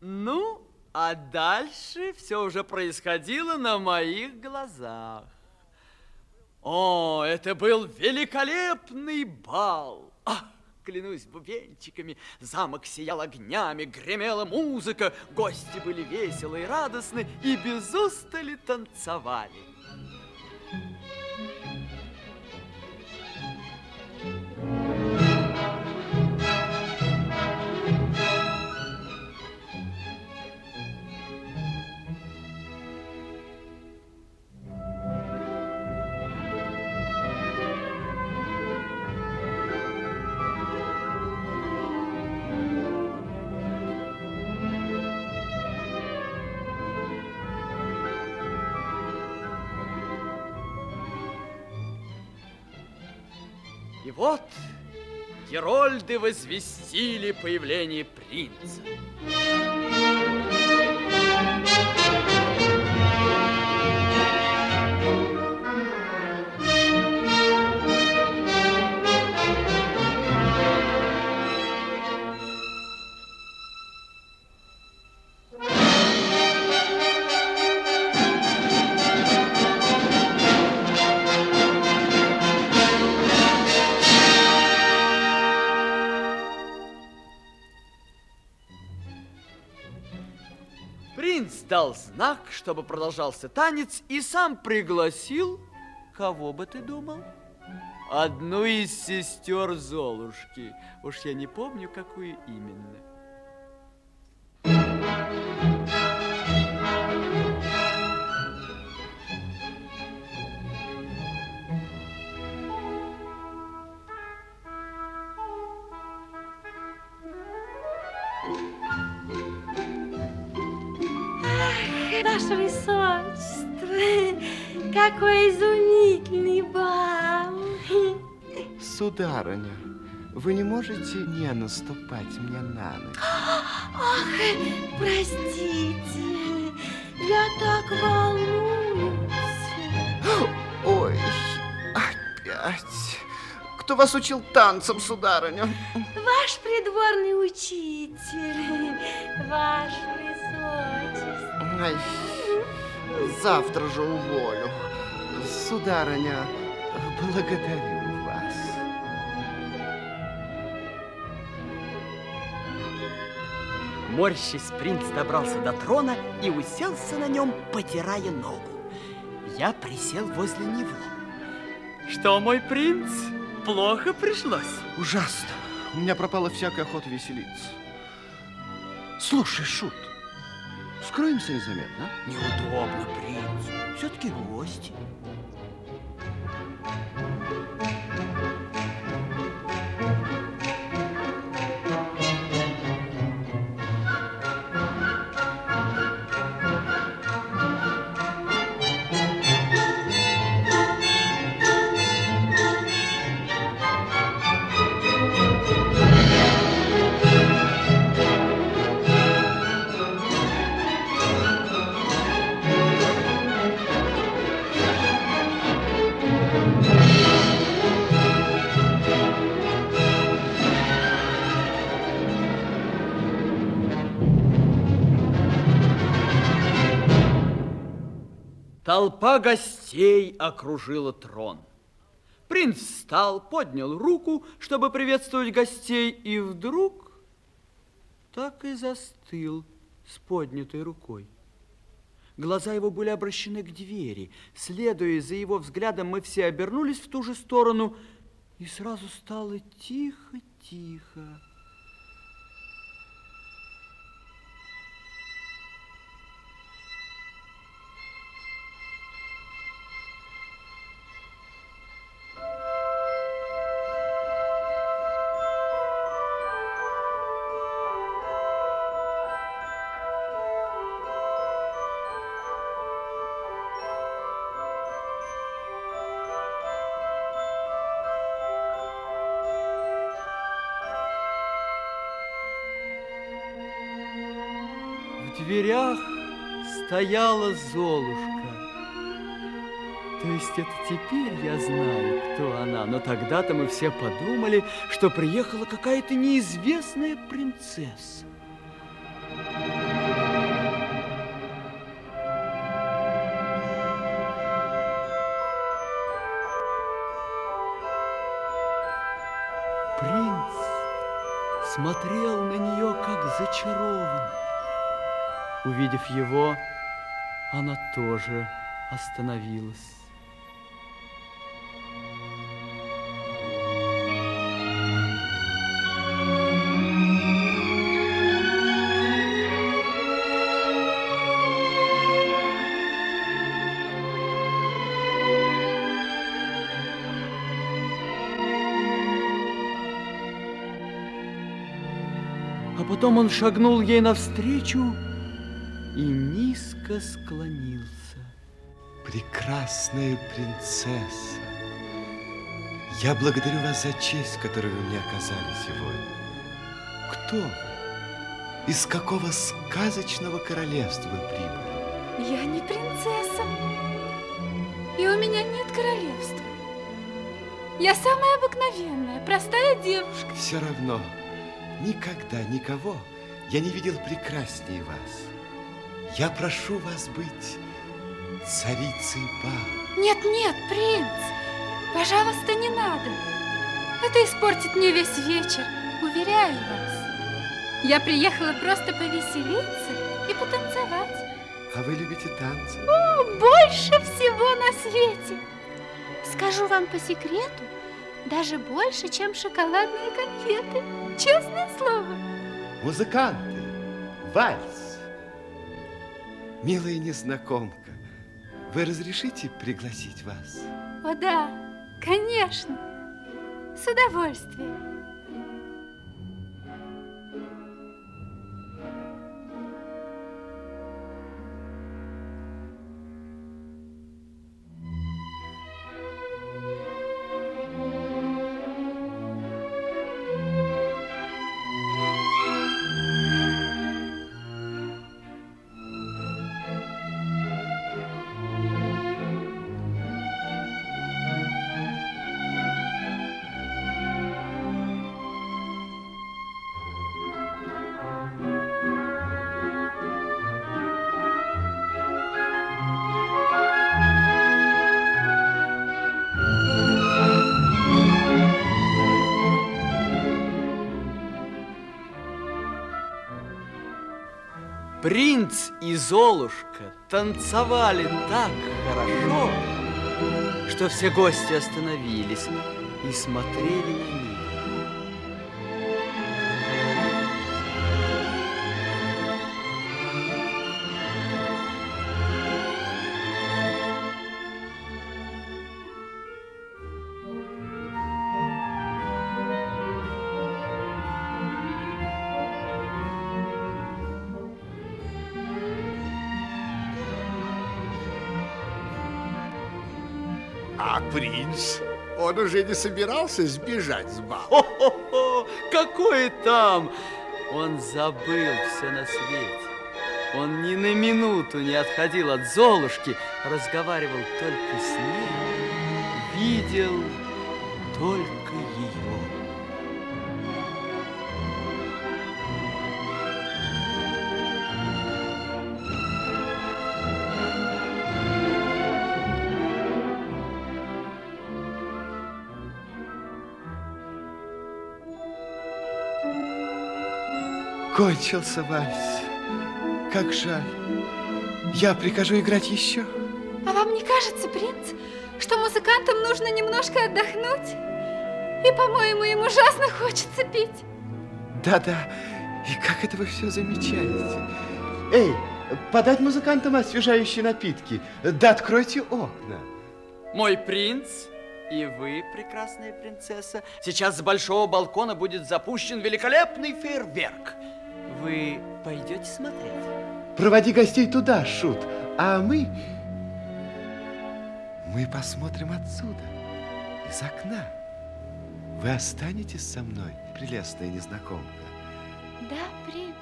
Ну, а дальше все уже происходило на моих глазах. О, это был великолепный бал! Ах, клянусь бубенчиками, замок сиял огнями, гремела музыка, гости были веселы и радостны и без устали танцевали. И вот Герольды возвестили появление принца. Знак, чтобы продолжался танец, и сам пригласил, кого бы ты думал? Одну из сестер Золушки. Уж я не помню, какую именно. Ваше Высочество, какой изумительный бал! Сударыня, вы не можете не наступать мне на ноги? Ах, простите, я так волнуюсь. Ой, опять. Кто вас учил танцам, сударыня? Ваш придворный учитель, Ваше Высочество. Ай, завтра же уволю. Сударыня, благодарю вас. Морщись, принц добрался до трона и уселся на нем, потирая ногу. Я присел возле него. Что, мой принц, плохо пришлось? Ужасно. У меня пропала всякая охота веселиться. Слушай, Шут, скроемся незаметно, а? Неудобно, принц. Все-таки гости. Толпа гостей окружила трон. Принц встал, поднял руку, чтобы приветствовать гостей, и вдруг так и застыл с поднятой рукой. Глаза его были обращены к двери. Следуя за его взглядом, мы все обернулись в ту же сторону, и сразу стало тихо-тихо. дверях стояла Золушка. То есть это теперь я знаю, кто она, но тогда-то мы все подумали, что приехала какая-то неизвестная принцесса. Принц смотрел на нее, как зачарованный. Увидев его, она тоже остановилась. А потом он шагнул ей навстречу и низко склонился. Прекрасная принцесса, я благодарю вас за честь, которую вы мне оказали сегодня. Кто вы? Из какого сказочного королевства вы прибыли? Я не принцесса. И у меня нет королевства. Я самая обыкновенная, простая девушка. Все равно, никогда никого я не видел прекраснее вас. Я прошу вас быть царицей бал. Нет, нет, принц, пожалуйста, не надо. Это испортит мне весь вечер, уверяю вас. Я приехала просто повеселиться и потанцевать. А вы любите танцы? О, больше всего на свете. Скажу вам по секрету, даже больше, чем шоколадные конфеты. Честное слово. Музыканты, вальс. Милая незнакомка, вы разрешите пригласить вас? О да, конечно. С удовольствием. Принц и Золушка танцевали так хорошо, что все гости остановились и смотрели на них. А принц, он уже не собирался сбежать с бала. Какой там? Он забыл все на свете. Он ни на минуту не отходил от Золушки, разговаривал только с ней, видел только ее. Кончился вальс. Как жаль. Я прикажу играть еще. А вам не кажется, принц, что музыкантам нужно немножко отдохнуть? И, по-моему, им ужасно хочется петь. Да-да. И как это вы все замечаете? Эй, подать музыкантам освежающие напитки. Да откройте окна. Мой принц и вы, прекрасная принцесса, сейчас с большого балкона будет запущен великолепный фейерверк. Вы пойдете смотреть? Проводи гостей туда, Шут. А мы... Мы посмотрим отсюда, из окна. Вы останетесь со мной, прелестная незнакомка? Да, принц.